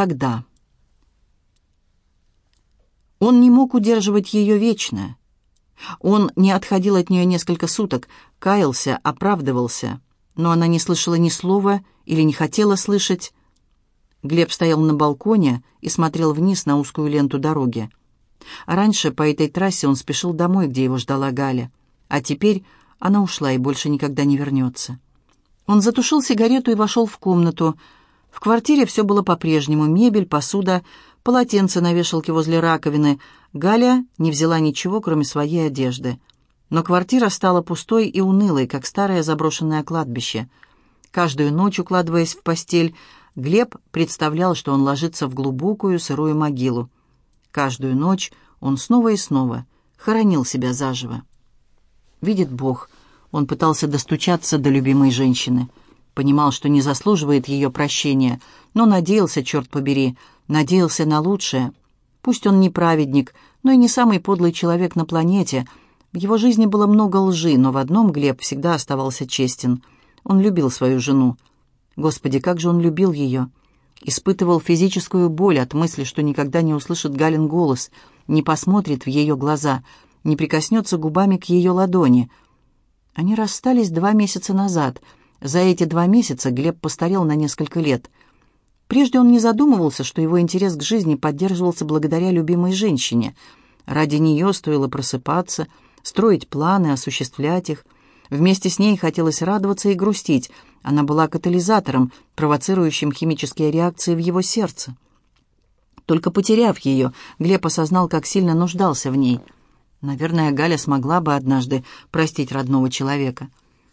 тогда. Он не мог удерживать ее вечно. Он не отходил от нее несколько суток, каялся, оправдывался, но она не слышала ни слова или не хотела слышать. Глеб стоял на балконе и смотрел вниз на узкую ленту дороги. Раньше по этой трассе он спешил домой, где его ждала Галя, а теперь она ушла и больше никогда не вернется. Он затушил сигарету и вошел в комнату. В квартире все было по-прежнему. Мебель, посуда, полотенце на вешалке возле раковины. Галя не взяла ничего, кроме своей одежды. Но квартира стала пустой и унылой, как старое заброшенное кладбище. Каждую ночь, укладываясь в постель, Глеб представлял, что он ложится в глубокую сырую могилу. Каждую ночь он снова и снова хоронил себя заживо. Видит Бог, он пытался достучаться до любимой женщины. Понимал, что не заслуживает ее прощения, но надеялся, черт побери, надеялся на лучшее. Пусть он не праведник, но и не самый подлый человек на планете. В его жизни было много лжи, но в одном Глеб всегда оставался честен. Он любил свою жену. Господи, как же он любил ее! Испытывал физическую боль от мысли, что никогда не услышит Галин голос, не посмотрит в ее глаза, не прикоснется губами к ее ладони. Они расстались два месяца назад. За эти два месяца Глеб постарел на несколько лет. Прежде он не задумывался, что его интерес к жизни поддерживался благодаря любимой женщине. Ради нее стоило просыпаться, строить планы, осуществлять их. Вместе с ней хотелось радоваться и грустить — она была катализатором, провоцирующим химические реакции в его сердце. Только потеряв ее, Глеб осознал, как сильно нуждался в ней. Наверное, Галя смогла бы однажды простить родного человека.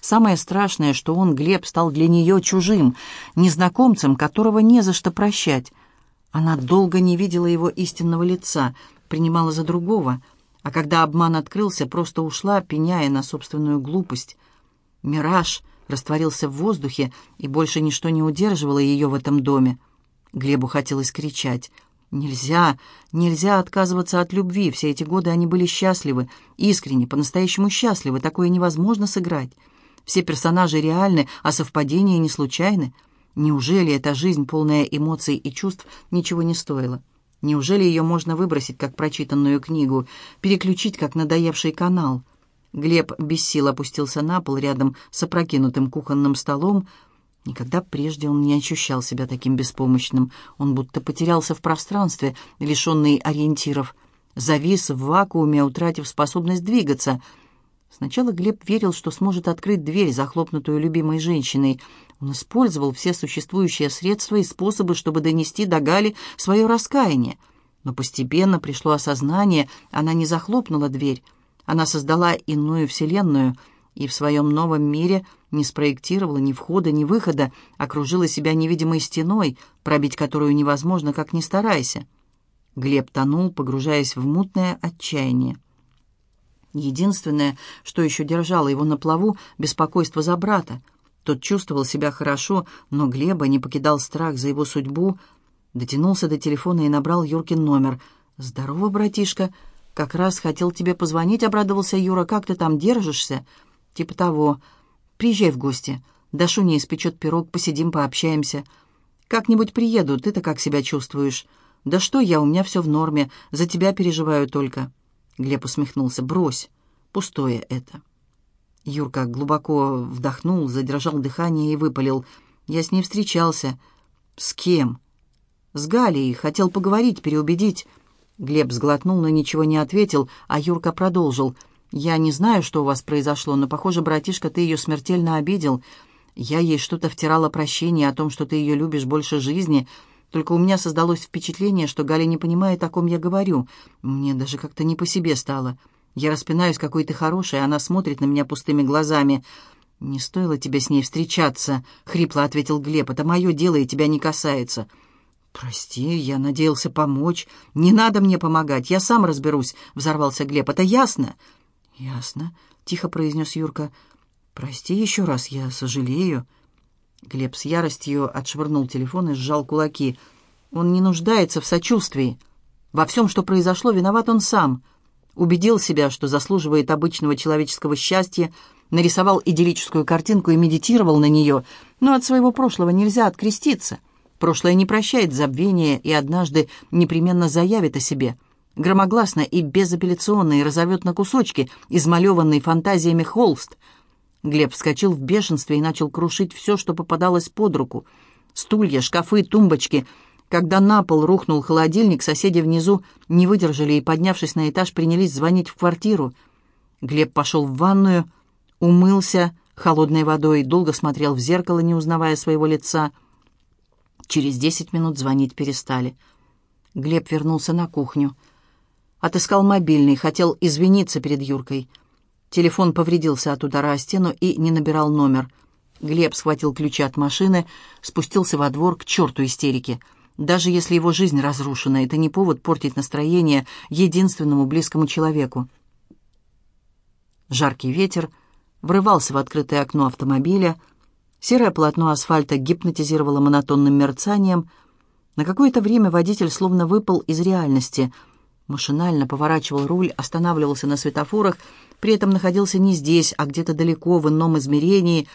Самое страшное, что он, Глеб, стал для нее чужим, незнакомцем, которого не за что прощать. Она долго не видела его истинного лица, принимала за другого, а когда обман открылся, просто ушла, пеняя на собственную глупость. Мираж растворился в воздухе, и больше ничто не удерживало ее в этом доме. Глебу хотелось кричать. «Нельзя, нельзя отказываться от любви. Все эти годы они были счастливы, искренне, по-настоящему счастливы. Такое невозможно сыграть. Все персонажи реальны, а совпадения не случайны. Неужели эта жизнь, полная эмоций и чувств, ничего не стоила? Неужели ее можно выбросить, как прочитанную книгу, переключить, как надоевший канал?» Глеб без сил опустился на пол рядом с опрокинутым кухонным столом. Никогда прежде он не ощущал себя таким беспомощным. Он будто потерялся в пространстве, лишенный ориентиров. Завис в вакууме, утратив способность двигаться. Сначала Глеб верил, что сможет открыть дверь, захлопнутую любимой женщиной. Он использовал все существующие средства и способы, чтобы донести до Гали свое раскаяние. Но постепенно пришло осознание, она не захлопнула дверь. Она создала иную вселенную и в своем новом мире не спроектировала ни входа, ни выхода, окружила себя невидимой стеной, пробить которую невозможно, как ни старайся. Глеб тонул, погружаясь в мутное отчаяние. Единственное, что еще держало его на плаву, — беспокойство за брата. Тот чувствовал себя хорошо, но Глеба не покидал страх за его судьбу. Дотянулся до телефона и набрал Юркин номер. «Здорово, братишка!» «Как раз хотел тебе позвонить», — обрадовался Юра. «Как ты там держишься?» «Типа того. Приезжай в гости. Дашуня испечет пирог, посидим, пообщаемся. Как-нибудь приеду, ты-то как себя чувствуешь?» «Да что я, у меня все в норме. За тебя переживаю только». Глеб усмехнулся. «Брось. Пустое это». Юрка глубоко вдохнул, задержал дыхание и выпалил. «Я с ней встречался». «С кем?» «С Галей. Хотел поговорить, переубедить». Глеб сглотнул, но ничего не ответил, а Юрка продолжил. «Я не знаю, что у вас произошло, но, похоже, братишка, ты ее смертельно обидел. Я ей что-то втирала прощение о том, что ты ее любишь больше жизни. Только у меня создалось впечатление, что Галя не понимает, о ком я говорю. Мне даже как-то не по себе стало. Я распинаюсь, какой ты хороший, а она смотрит на меня пустыми глазами». «Не стоило тебе с ней встречаться», — хрипло ответил Глеб. «Это мое дело и тебя не касается». «Прости, я надеялся помочь. Не надо мне помогать, я сам разберусь», — взорвался Глеб. «Это ясно?» «Ясно», — тихо произнес Юрка. «Прости еще раз, я сожалею». Глеб с яростью отшвырнул телефон и сжал кулаки. «Он не нуждается в сочувствии. Во всем, что произошло, виноват он сам. Убедил себя, что заслуживает обычного человеческого счастья, нарисовал идиллическую картинку и медитировал на нее, но от своего прошлого нельзя откреститься». Прошлое не прощает забвения и однажды непременно заявит о себе. Громогласно и безапелляционно и разорвет на кусочки, измалеванный фантазиями холст. Глеб вскочил в бешенстве и начал крушить все, что попадалось под руку. Стулья, шкафы, тумбочки. Когда на пол рухнул холодильник, соседи внизу не выдержали и, поднявшись на этаж, принялись звонить в квартиру. Глеб пошел в ванную, умылся холодной водой, долго смотрел в зеркало, не узнавая своего лица. Через десять минут звонить перестали. Глеб вернулся на кухню. Отыскал мобильный, хотел извиниться перед Юркой. Телефон повредился от удара о стену и не набирал номер. Глеб схватил ключи от машины, спустился во двор к черту истерики. Даже если его жизнь разрушена, это не повод портить настроение единственному близкому человеку. Жаркий ветер врывался в открытое окно автомобиля, серое полотно асфальта гипнотизировало монотонным мерцанием. На какое-то время водитель словно выпал из реальности. Машинально поворачивал руль, останавливался на светофорах, при этом находился не здесь, а где-то далеко, в ином измерении.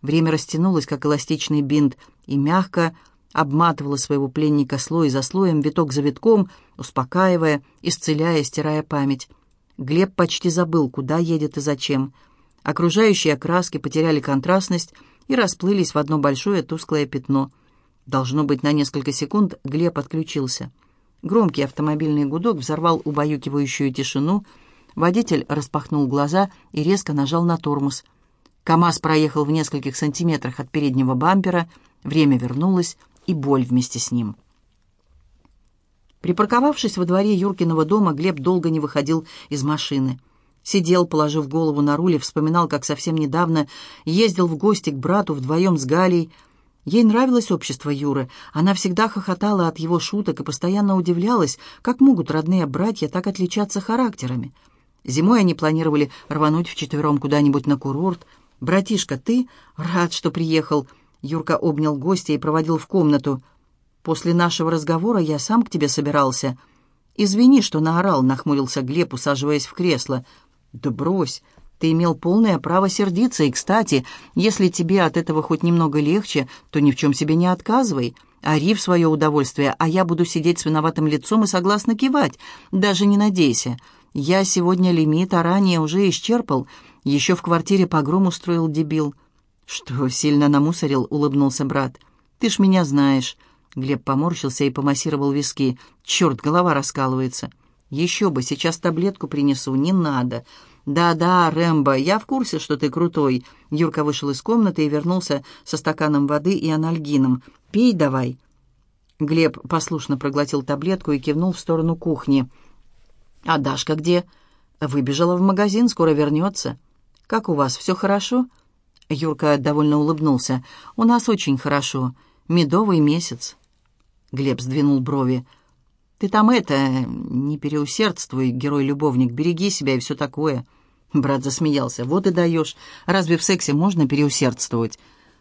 Время растянулось, как эластичный бинт, и мягко обматывало своего пленника слой за слоем, виток за витком, успокаивая, исцеляя, стирая память. Глеб почти забыл, куда едет и зачем. Окружающие окраски потеряли контрастность и расплылись в одно большое тусклое пятно. Должно быть, на несколько секунд Глеб отключился. Громкий автомобильный гудок взорвал убаюкивающую тишину. Водитель распахнул глаза и резко нажал на тормоз. КамАЗ проехал в нескольких сантиметрах от переднего бампера, время вернулось, и боль вместе с ним. Припарковавшись во дворе Юркиного дома, Глеб долго не выходил из машины. Сидел, положив голову на руль, вспоминал, как совсем недавно ездил в гости к брату вдвоем с Галей. Ей нравилось общество Юры. Она всегда хохотала от его шуток и постоянно удивлялась, как могут родные братья так отличаться характерами. Зимой они планировали рвануть вчетвером куда-нибудь на курорт. «Братишка, ты рад, что приехал?» Юрка обнял гостя и проводил в комнату – После нашего разговора я сам к тебе собирался. Извини, что наорал, нахмурился Глеб, усаживаясь в кресло. Да брось, ты имел полное право сердиться, и, кстати, если тебе от этого хоть немного легче, то ни в чем себе не отказывай. Ори в свое удовольствие, а я буду сидеть с виноватым лицом и согласно кивать. Даже не надейся. Я сегодня лимит, а ранее уже исчерпал. Еще в квартире погром устроил дебил. Что, сильно намусорил, улыбнулся брат. Ты ж меня знаешь. Глеб поморщился и помассировал виски. «Черт, голова раскалывается». «Еще бы, сейчас таблетку принесу, не надо». «Да-да, Рэмбо, я в курсе, что ты крутой». Юрка вышел из комнаты и вернулся со стаканом воды и анальгином. «Пей давай». Глеб послушно проглотил таблетку и кивнул в сторону кухни. «А Дашка где?» «Выбежала в магазин, скоро вернется». «Как у вас, все хорошо?» Юрка довольно улыбнулся. «У нас очень хорошо. Медовый месяц. Глеб сдвинул брови. «Ты там это, не переусердствуй, герой-любовник, береги себя и все такое». Брат засмеялся. «Вот и даешь. Разве в сексе можно переусердствовать?»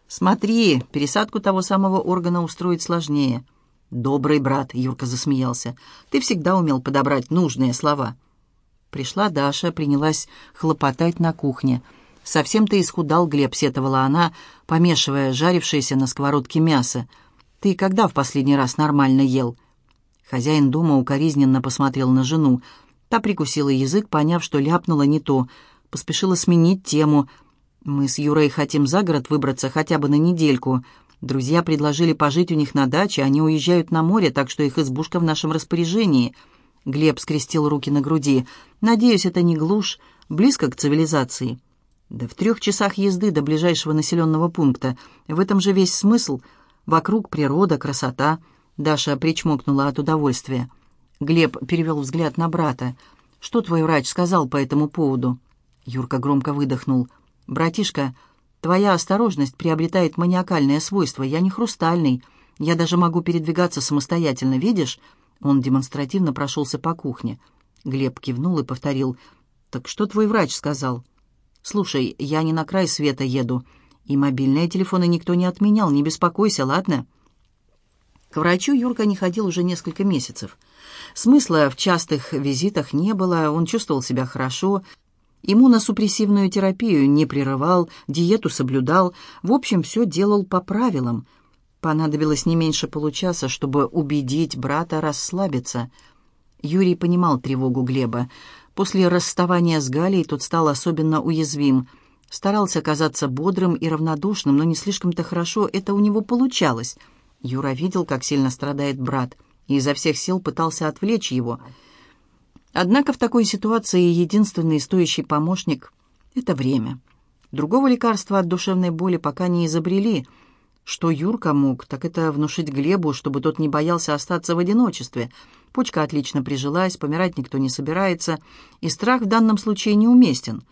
«Смотри, пересадку того самого органа устроить сложнее». «Добрый брат», — Юрка засмеялся. «Ты всегда умел подобрать нужные слова». Пришла Даша, принялась хлопотать на кухне. «Совсем ты исхудал, Глеб», — сетовала она, помешивая жарившееся на сковородке мясо. «Ты когда в последний раз нормально ел?» Хозяин дома укоризненно посмотрел на жену. Та прикусила язык, поняв, что ляпнула не то. Поспешила сменить тему. «Мы с Юрой хотим за город выбраться хотя бы на недельку. Друзья предложили пожить у них на даче, они уезжают на море, так что их избушка в нашем распоряжении». Глеб скрестил руки на груди. «Надеюсь, это не глушь, близко к цивилизации». «Да в трех часах езды до ближайшего населенного пункта. В этом же весь смысл», Вокруг природа, красота. Даша причмокнула от удовольствия. Глеб перевел взгляд на брата. «Что твой врач сказал по этому поводу?» Юрка громко выдохнул. «Братишка, твоя осторожность приобретает маниакальное свойство. Я не хрустальный. Я даже могу передвигаться самостоятельно, видишь?» Он демонстративно прошелся по кухне. Глеб кивнул и повторил. «Так что твой врач сказал?» «Слушай, я не на край света еду. И мобильные телефоны никто не отменял, не беспокойся, ладно?» К врачу Юрка не ходил уже несколько месяцев. Смысла в частых визитах не было, он чувствовал себя хорошо, иммуносупрессивную терапию не прерывал, диету соблюдал, в общем, все делал по правилам. Понадобилось не меньше получаса, чтобы убедить брата расслабиться. Юрий понимал тревогу Глеба. После расставания с Галей тот стал особенно уязвим. Старался казаться бодрым и равнодушным, но не слишком-то хорошо это у него получалось. Юра видел, как сильно страдает брат, и изо всех сил пытался отвлечь его. Однако в такой ситуации единственный стоящий помощник — это время. Другого лекарства от душевной боли пока не изобрели — что Юрка мог, так это внушить Глебу, чтобы тот не боялся остаться в одиночестве. Почка отлично прижилась, помирать никто не собирается, и страх в данном случае неуместен.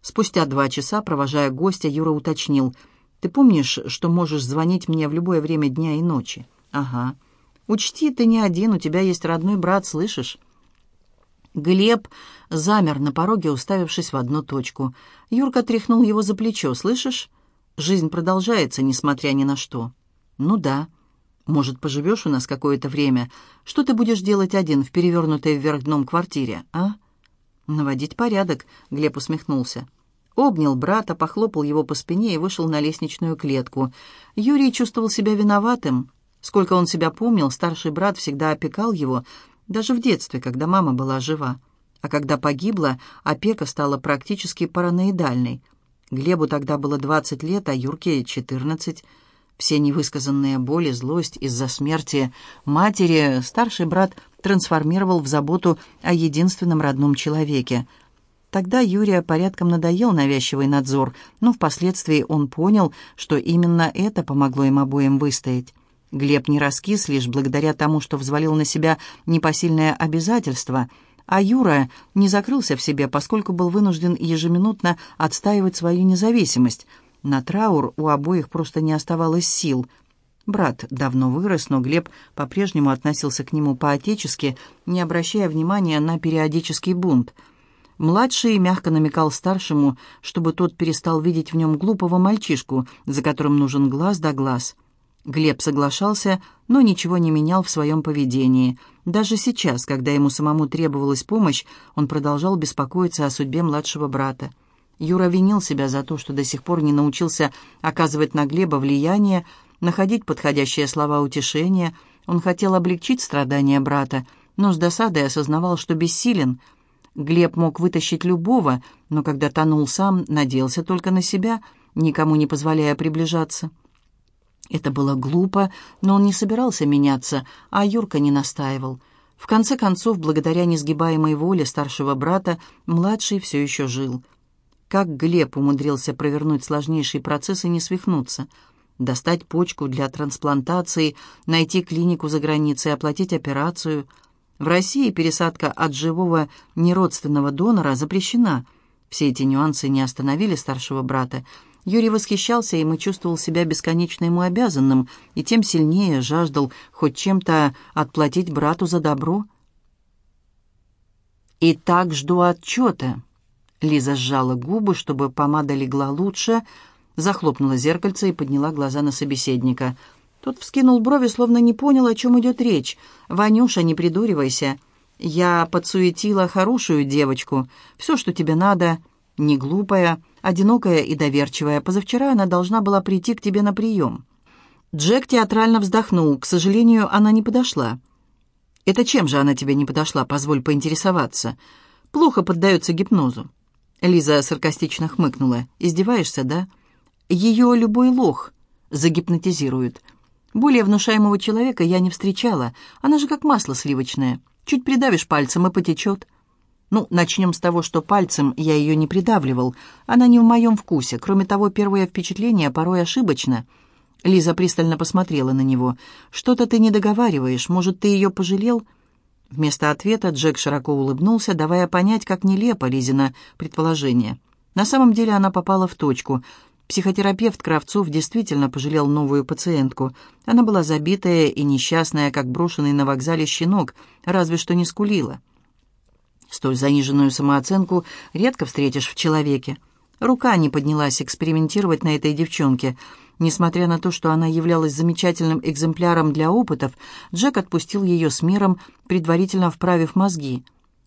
Спустя два часа, провожая гостя, Юра уточнил. «Ты помнишь, что можешь звонить мне в любое время дня и ночи?» «Ага. Учти, ты не один, у тебя есть родной брат, слышишь?» Глеб замер на пороге, уставившись в одну точку. Юрка тряхнул его за плечо. «Слышишь?» Жизнь продолжается, несмотря ни на что. Ну да. Может, поживешь у нас какое-то время? Что ты будешь делать один в перевернутой вверх дном квартире, а? Наводить порядок, Глеб усмехнулся. Обнял брата, похлопал его по спине и вышел на лестничную клетку. Юрий чувствовал себя виноватым. Сколько он себя помнил, старший брат всегда опекал его, даже в детстве, когда мама была жива. А когда погибла, опека стала практически параноидальной. Глебу тогда было 20 лет, а Юрке — 14. Все невысказанные боли, злость из-за смерти матери старший брат трансформировал в заботу о единственном родном человеке. Тогда Юрия порядком надоел навязчивый надзор, но впоследствии он понял, что именно это помогло им обоим выстоять. Глеб не раскис лишь благодаря тому, что взвалил на себя непосильное обязательство — а Юра не закрылся в себе, поскольку был вынужден ежеминутно отстаивать свою независимость. На траур у обоих просто не оставалось сил. Брат давно вырос, но Глеб по-прежнему относился к нему по-отечески, не обращая внимания на периодический бунт. Младший мягко намекал старшему, чтобы тот перестал видеть в нем глупого мальчишку, за которым нужен глаз да глаз — Глеб соглашался, но ничего не менял в своем поведении. Даже сейчас, когда ему самому требовалась помощь, он продолжал беспокоиться о судьбе младшего брата. Юра винил себя за то, что до сих пор не научился оказывать на Глеба влияние, находить подходящие слова утешения. Он хотел облегчить страдания брата, но с досадой осознавал, что бессилен. Глеб мог вытащить любого, но когда тонул сам, надеялся только на себя, никому не позволяя приближаться. Это было глупо, но он не собирался меняться, а Юрка не настаивал. В конце концов, благодаря несгибаемой воле старшего брата, младший все еще жил. Как Глеб умудрился провернуть сложнейший процесс и не свихнуться? Достать почку для трансплантации, найти клинику за границей, оплатить операцию. В России пересадка от живого неродственного донора запрещена. Все эти нюансы не остановили старшего брата, Юрий восхищался им и чувствовал себя бесконечно ему обязанным, и тем сильнее жаждал хоть чем-то отплатить брату за добро. «И так жду отчета». Лиза сжала губы, чтобы помада легла лучше, захлопнула зеркальце и подняла глаза на собеседника. Тот вскинул брови, словно не понял, о чем идет речь. «Ванюша, не придуривайся. Я подсуетила хорошую девочку. Все, что тебе надо, не глупая, одинокая и доверчивая. Позавчера она должна была прийти к тебе на прием». Джек театрально вздохнул. К сожалению, она не подошла. «Это чем же она тебе не подошла? Позволь поинтересоваться. Плохо поддается гипнозу». Лиза саркастично хмыкнула. «Издеваешься, да? Ее любой лох загипнотизирует. Более внушаемого человека я не встречала. Она же как масло сливочное. Чуть придавишь пальцем и потечет». Ну, начнем с того, что пальцем я ее не придавливал. Она не в моем вкусе. Кроме того, первое впечатление порой ошибочно. Лиза пристально посмотрела на него. «Что-то ты не договариваешь. Может, ты ее пожалел?» Вместо ответа Джек широко улыбнулся, давая понять, как нелепо Лизина предположение. На самом деле она попала в точку. Психотерапевт Кравцов действительно пожалел новую пациентку. Она была забитая и несчастная, как брошенный на вокзале щенок, разве что не скулила. Столь заниженную самооценку редко встретишь в человеке. Рука не поднялась экспериментировать на этой девчонке. Несмотря на то, что она являлась замечательным экземпляром для опытов, Джек отпустил ее с миром, предварительно вправив мозги.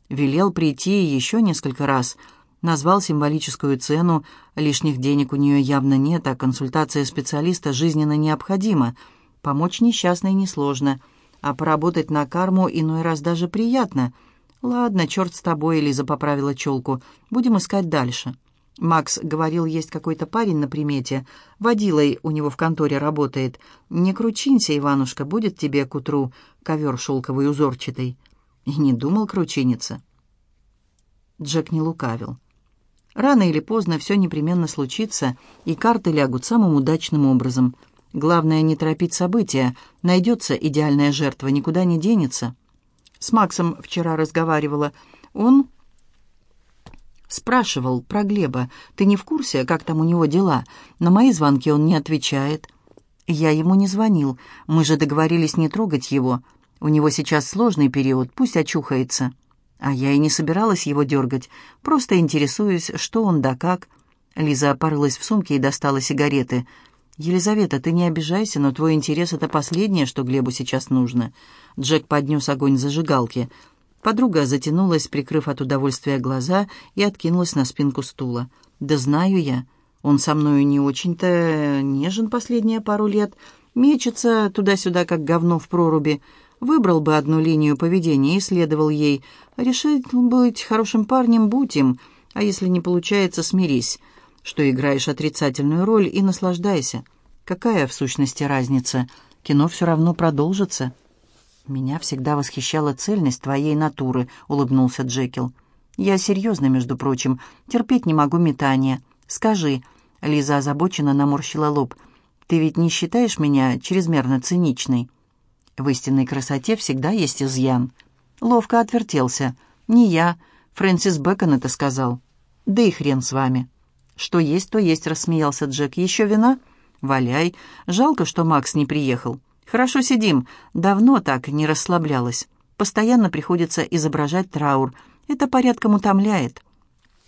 Велел прийти еще несколько раз. Назвал символическую цену. Лишних денег у нее явно нет, а консультация специалиста жизненно необходима. Помочь несчастной несложно, а поработать на карму иной раз даже приятно. Ладно, черт с тобой, Лиза поправила челку. Будем искать дальше. Макс говорил, есть какой-то парень на примете. Водилой у него в конторе работает. Не кручинься, Иванушка, будет тебе к утру ковер шелковый узорчатый. И не думал кручиниться. Джек не лукавил. Рано или поздно все непременно случится, и карты лягут самым удачным образом. Главное не торопить события. Найдется идеальная жертва, никуда не денется. С Максом вчера разговаривала. Он спрашивал про Глеба. «Ты не в курсе, как там у него дела?» На мои звонки он не отвечает. Я ему не звонил. Мы же договорились не трогать его. У него сейчас сложный период, пусть очухается. А я и не собиралась его дергать, просто интересуюсь, что он да как. Лиза порылась в сумке и достала сигареты. «Елизавета, ты не обижайся, но твой интерес — это последнее, что Глебу сейчас нужно». Джек поднес огонь зажигалки. Подруга затянулась, прикрыв от удовольствия глаза, и откинулась на спинку стула. «Да знаю я. Он со мною не очень-то нежен последние пару лет. Мечется туда-сюда, как говно в проруби. Выбрал бы одну линию поведения и следовал ей. Решить быть хорошим парнем, будь им. А если не получается, смирись, что играешь отрицательную роль и наслаждайся. Какая, в сущности, разница? Кино все равно продолжится». «Меня всегда восхищала цельность твоей натуры», — улыбнулся Джекил. «Я серьезно, между прочим. Терпеть не могу метания. Скажи...» — Лиза озабоченно наморщила лоб. «Ты ведь не считаешь меня чрезмерно циничной?» В истинной красоте всегда есть изъян. Ловко отвертелся. Не я. Фрэнсис Бэкон это сказал. Да и хрен с вами. Что есть, то есть, рассмеялся Джек. Еще вина? Валяй. Жалко, что Макс не приехал. Хорошо сидим. Давно так не расслаблялась. Постоянно приходится изображать траур. Это порядком утомляет.